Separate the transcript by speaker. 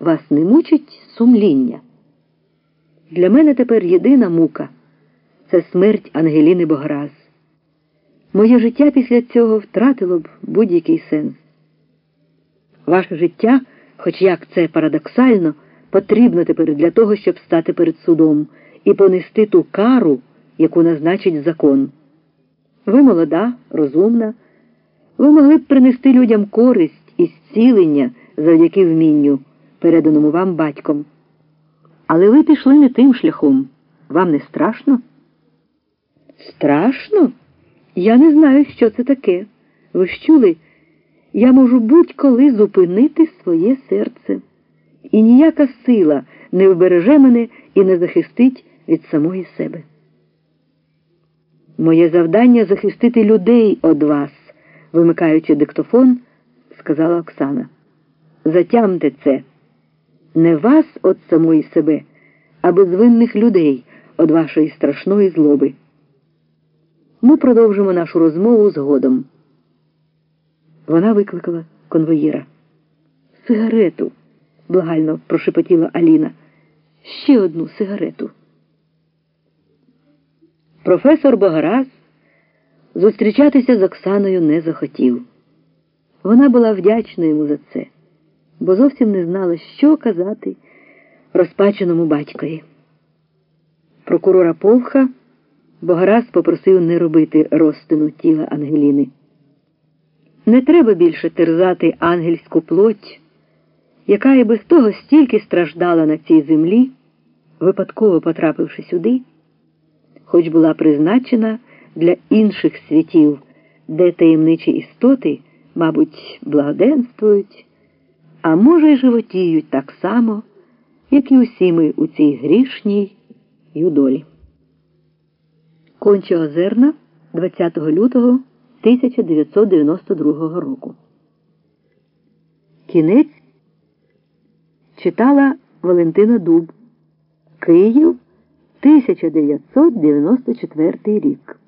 Speaker 1: вас не мучить сумління. Для мене тепер єдина мука це смерть Ангеліни Бограз. Моє життя після цього втратило б будь-який сенс. Ваше життя, хоч як це парадоксально, потрібно тепер для того, щоб стати перед судом і понести ту кару, яку назначить закон. Ви молода, розумна, ви могли б принести людям користь і зцілення завдяки вмінню, переданому вам батьком. Але ви пішли не тим шляхом. Вам не страшно? Страшно? Я не знаю, що це таке. Ви ж чули? Я можу будь-коли зупинити своє серце. І ніяка сила не вбереже мене і не захистить від самої себе. Моє завдання захистити людей від вас, вимикаючи диктофон, сказала Оксана. Затямте це. Не вас від самої себе, а безвинних людей від вашої страшної злоби. Ми продовжимо нашу розмову згодом. Вона викликала конвоїра. Сигарету, благально прошепотіла Аліна. Ще одну сигарету. Професор Богораз зустрічатися з Оксаною не захотів. Вона була вдячна йому за це, бо зовсім не знала, що казати розпаченому батькові. Прокурора Повха Богораз попросив не робити розтину тіла Ангеліни. Не треба більше терзати ангельську плоть, яка і без того стільки страждала на цій землі, випадково потрапивши сюди, хоч була призначена для інших світів, де таємничі істоти, мабуть, благоденствують, а може й животіють так само, як і усі ми у цій грішній юдолі. Конче Озерна 20 лютого 1992 року. Кінець читала Валентина Дуб. Київ 1994 рік.